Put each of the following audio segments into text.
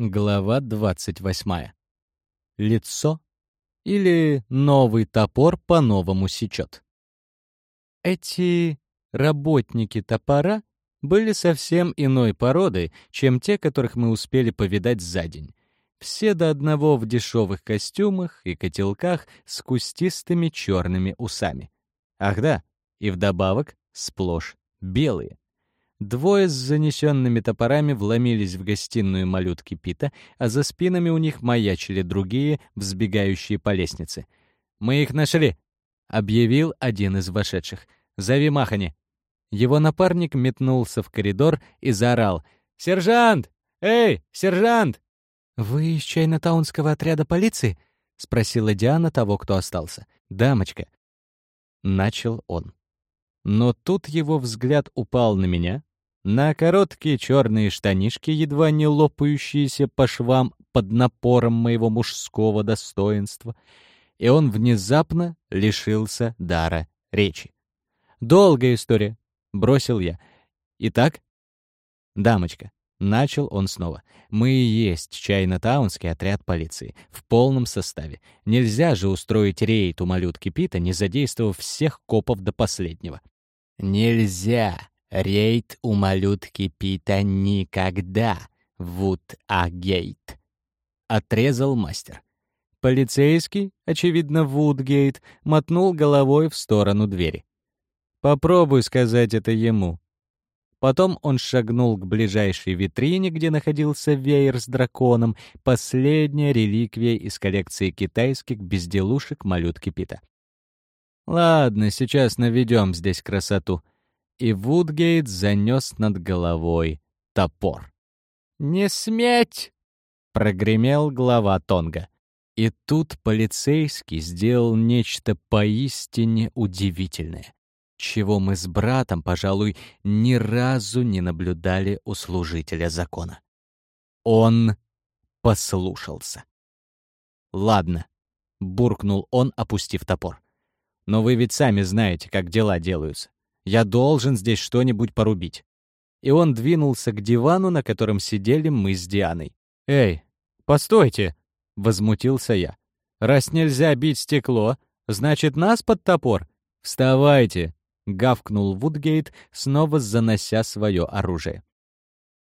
Глава 28. Лицо или новый топор по-новому сечет. Эти работники топора были совсем иной породы, чем те, которых мы успели повидать за день. Все до одного в дешевых костюмах и котелках с кустистыми черными усами. Ах да, и вдобавок сплошь белые. Двое с занесенными топорами вломились в гостиную малютки Пита, а за спинами у них маячили другие, взбегающие по лестнице. «Мы их нашли!» — объявил один из вошедших. «Зови Махани!» Его напарник метнулся в коридор и заорал. «Сержант! Эй, сержант!» «Вы из Чайнатаунского отряда полиции?» — спросила Диана того, кто остался. «Дамочка». Начал он. Но тут его взгляд упал на меня, на короткие черные штанишки, едва не лопающиеся по швам под напором моего мужского достоинства, и он внезапно лишился дара речи. «Долгая история», — бросил я. «Итак?» «Дамочка», — начал он снова, — «мы и есть Чайна-таунский отряд полиции, в полном составе. Нельзя же устроить рейд у малютки Пита, не задействовав всех копов до последнего». «Нельзя!» Рейд у малютки Пита никогда, Вуд Агейт. Отрезал мастер. Полицейский, очевидно, Вудгейт, мотнул головой в сторону двери. Попробуй сказать это ему. Потом он шагнул к ближайшей витрине, где находился веер с драконом, последняя реликвия из коллекции китайских безделушек малютки Пита. Ладно, сейчас наведем здесь красоту и Вудгейт занес над головой топор. «Не сметь!» — прогремел глава Тонга. И тут полицейский сделал нечто поистине удивительное, чего мы с братом, пожалуй, ни разу не наблюдали у служителя закона. Он послушался. «Ладно», — буркнул он, опустив топор. «Но вы ведь сами знаете, как дела делаются. Я должен здесь что-нибудь порубить. И он двинулся к дивану, на котором сидели мы с Дианой. «Эй, постойте!» — возмутился я. «Раз нельзя бить стекло, значит, нас под топор? Вставайте!» — гавкнул Вудгейт, снова занося свое оружие.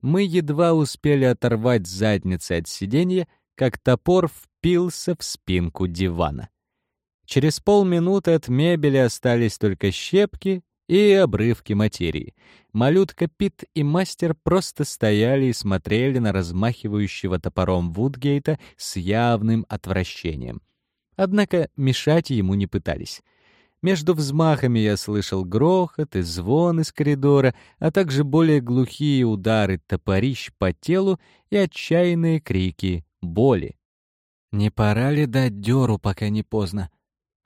Мы едва успели оторвать задницы от сиденья, как топор впился в спинку дивана. Через полминуты от мебели остались только щепки и обрывки материи. Малютка Пит и мастер просто стояли и смотрели на размахивающего топором Вудгейта с явным отвращением. Однако мешать ему не пытались. Между взмахами я слышал грохот и звон из коридора, а также более глухие удары топорищ по телу и отчаянные крики боли. «Не пора ли дать дёру, пока не поздно?» —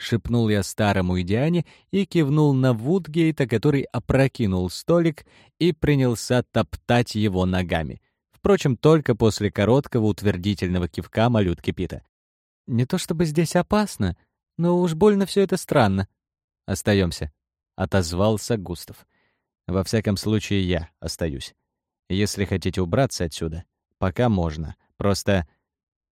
шепнул я старому Идиане и кивнул на Вудгейта, который опрокинул столик и принялся топтать его ногами. Впрочем, только после короткого утвердительного кивка малютки Пита. «Не то чтобы здесь опасно, но уж больно все это странно». «Остаемся», — отозвался Густав. «Во всяком случае, я остаюсь. Если хотите убраться отсюда, пока можно. Просто...»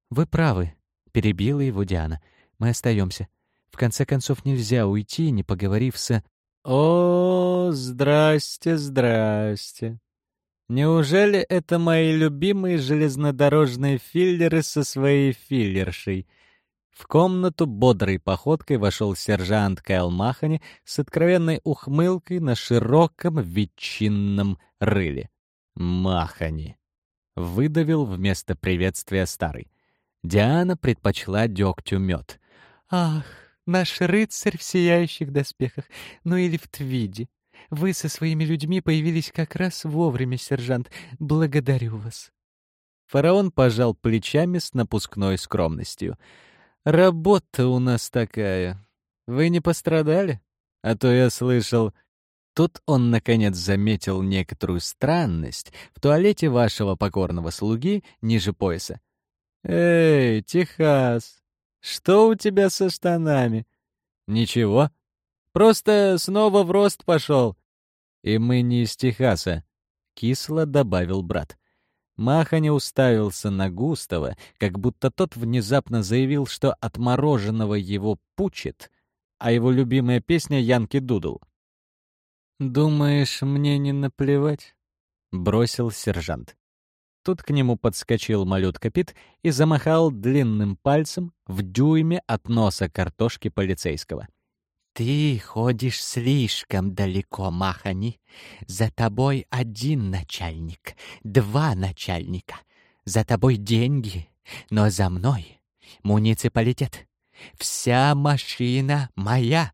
«Вы правы», — перебила его Диана. «Мы остаемся. В конце концов, нельзя уйти, не поговорив с... О, здрасте, здрасте. Неужели это мои любимые железнодорожные филлеры со своей филлершей? В комнату бодрой походкой вошел сержант Кайл Махани с откровенной ухмылкой на широком ветчинном рыле. Махани. Выдавил вместо приветствия старый. Диана предпочла дегтю мед. «Ах, Наш рыцарь в сияющих доспехах, ну или в твиде. Вы со своими людьми появились как раз вовремя, сержант. Благодарю вас». Фараон пожал плечами с напускной скромностью. «Работа у нас такая. Вы не пострадали? А то я слышал...» Тут он, наконец, заметил некоторую странность в туалете вашего покорного слуги ниже пояса. «Эй, Техас, что у тебя со штанами? Ничего. Просто снова в рост пошел. И мы не из Техаса, кисло добавил брат. Маха не уставился на Густава, как будто тот внезапно заявил, что от мороженого его пучит, а его любимая песня Янки Дудл. «Думаешь, мне не наплевать?» — бросил сержант. Тут к нему подскочил малютка Пит и замахал длинным пальцем в дюйме от носа картошки полицейского. «Ты ходишь слишком далеко, Махани. За тобой один начальник, два начальника. За тобой деньги, но за мной муниципалитет. Вся машина моя».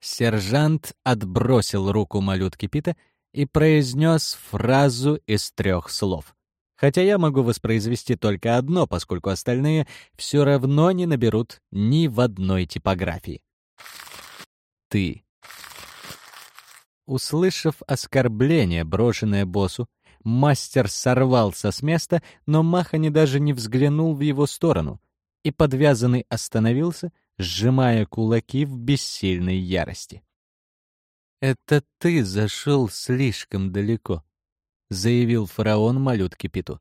Сержант отбросил руку малютки Пита и произнес фразу из трех слов хотя я могу воспроизвести только одно, поскольку остальные все равно не наберут ни в одной типографии. Ты. Услышав оскорбление, брошенное боссу, мастер сорвался с места, но Махани даже не взглянул в его сторону, и подвязанный остановился, сжимая кулаки в бессильной ярости. «Это ты зашел слишком далеко», — заявил фараон малютке Питу.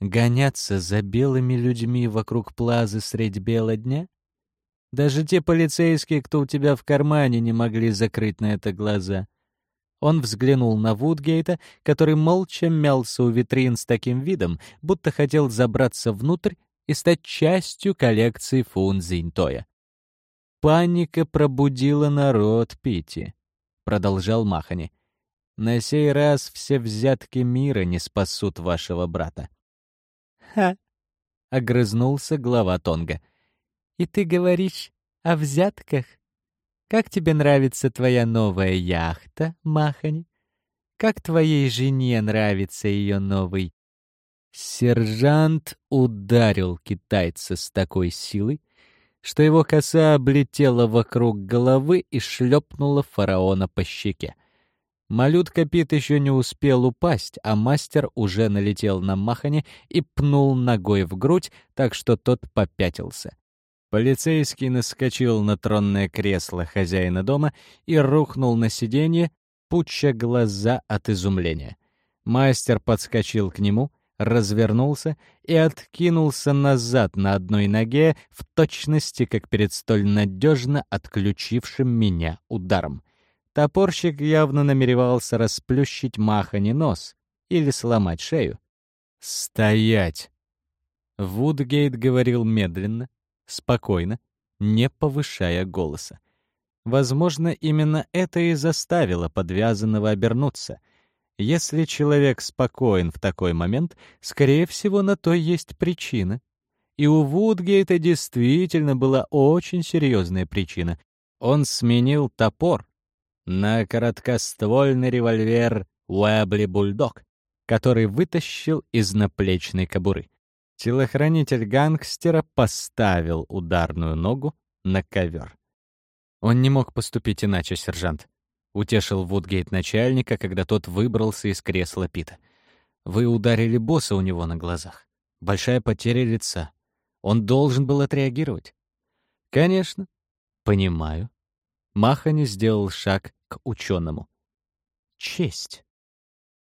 «Гоняться за белыми людьми вокруг плазы средь бела дня? Даже те полицейские, кто у тебя в кармане, не могли закрыть на это глаза». Он взглянул на Вудгейта, который молча мялся у витрин с таким видом, будто хотел забраться внутрь и стать частью коллекции Фунзинтоя. «Паника пробудила народ, Пити», — продолжал Махани. На сей раз все взятки мира не спасут вашего брата. Ха! огрызнулся глава Тонга. И ты говоришь о взятках? Как тебе нравится твоя новая яхта, Махани? Как твоей жене нравится ее новый Сержант ударил китайца с такой силой, что его коса облетела вокруг головы и шлепнула фараона по щеке. Малютка Пит еще не успел упасть, а мастер уже налетел на Махани и пнул ногой в грудь, так что тот попятился. Полицейский наскочил на тронное кресло хозяина дома и рухнул на сиденье, пуча глаза от изумления. Мастер подскочил к нему, развернулся и откинулся назад на одной ноге в точности, как перед столь надежно отключившим меня ударом. Топорщик явно намеревался расплющить Махани нос или сломать шею. «Стоять!» Вудгейт говорил медленно, спокойно, не повышая голоса. Возможно, именно это и заставило подвязанного обернуться. Если человек спокоен в такой момент, скорее всего, на то есть причина. И у Вудгейта действительно была очень серьезная причина. Он сменил топор, на короткоствольный револьвер Уэбли Бульдог, который вытащил из наплечной кобуры. Телохранитель гангстера поставил ударную ногу на ковер. Он не мог поступить иначе, сержант. Утешил Вудгейт начальника, когда тот выбрался из кресла Пита. Вы ударили босса у него на глазах. Большая потеря лица. Он должен был отреагировать. Конечно. Понимаю. Махани сделал шаг к ученому. Честь.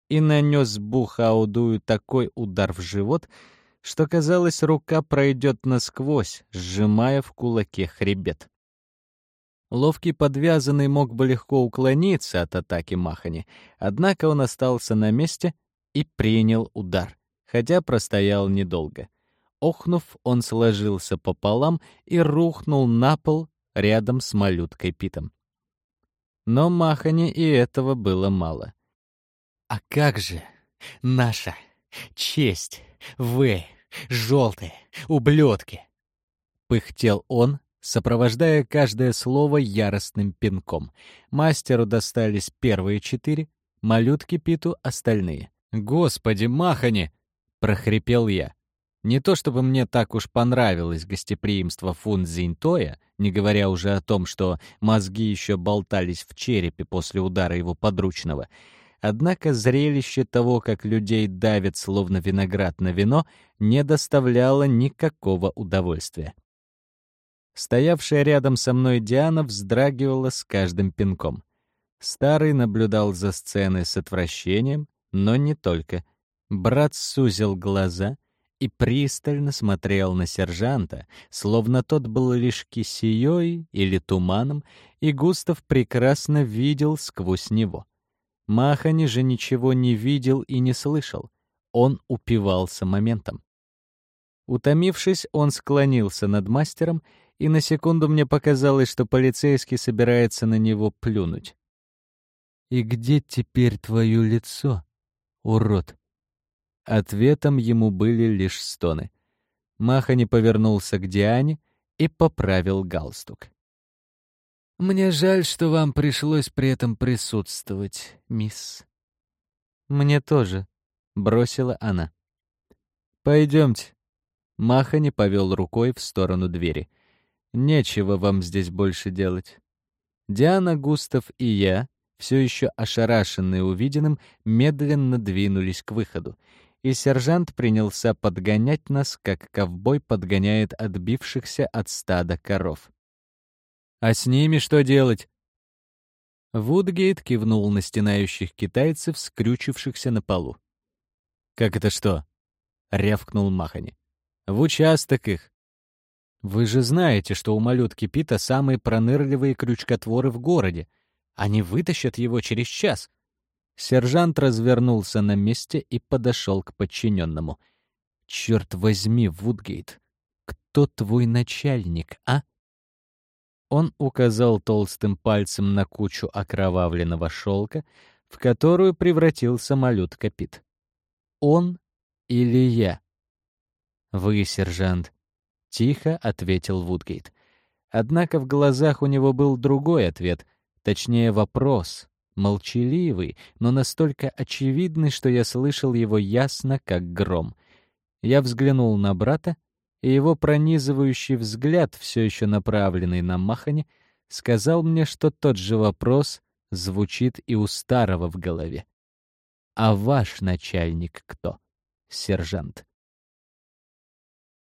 И нанес Бухаудую такой удар в живот, что, казалось, рука пройдет насквозь, сжимая в кулаке хребет. Ловкий подвязанный мог бы легко уклониться от атаки Махани, однако он остался на месте и принял удар, хотя простоял недолго. Охнув, он сложился пополам и рухнул на пол рядом с малюткой Питом. Но Махане и этого было мало. «А как же наша честь, вы, желтые, ублюдки!» Пыхтел он, сопровождая каждое слово яростным пинком. Мастеру достались первые четыре, малютке Питу — остальные. «Господи, Махани!» — прохрипел я. Не то чтобы мне так уж понравилось гостеприимство Фунзинтоя, не говоря уже о том, что мозги еще болтались в черепе после удара его подручного. Однако зрелище того, как людей давят словно виноград на вино, не доставляло никакого удовольствия. Стоявшая рядом со мной Диана вздрагивала с каждым пинком. Старый наблюдал за сценой с отвращением, но не только — Брат сузил глаза и пристально смотрел на сержанта, словно тот был лишь кисеей или туманом, и Густав прекрасно видел сквозь него. Махани же ничего не видел и не слышал. Он упивался моментом. Утомившись, он склонился над мастером, и на секунду мне показалось, что полицейский собирается на него плюнуть. «И где теперь твое лицо, урод?» Ответом ему были лишь стоны. Махани повернулся к Диане и поправил галстук. «Мне жаль, что вам пришлось при этом присутствовать, мисс». «Мне тоже», — бросила она. «Пойдемте». Махани повел рукой в сторону двери. «Нечего вам здесь больше делать». Диана, Густав и я, все еще ошарашенные увиденным, медленно двинулись к выходу и сержант принялся подгонять нас, как ковбой подгоняет отбившихся от стада коров. «А с ними что делать?» Вудгейт кивнул на стенающих китайцев, скрючившихся на полу. «Как это что?» — рявкнул Махани. «В участок их. Вы же знаете, что у малютки Пита самые пронырливые крючкотворы в городе. Они вытащат его через час. Сержант развернулся на месте и подошел к подчиненному. «Черт возьми, Вудгейт, кто твой начальник, а?» Он указал толстым пальцем на кучу окровавленного шелка, в которую превратился малютка Пит. «Он или я?» «Вы, сержант», — тихо ответил Вудгейт. Однако в глазах у него был другой ответ, точнее вопрос, молчаливый, но настолько очевидный, что я слышал его ясно, как гром. Я взглянул на брата, и его пронизывающий взгляд, все еще направленный на Махане, сказал мне, что тот же вопрос звучит и у старого в голове. «А ваш начальник кто, сержант?»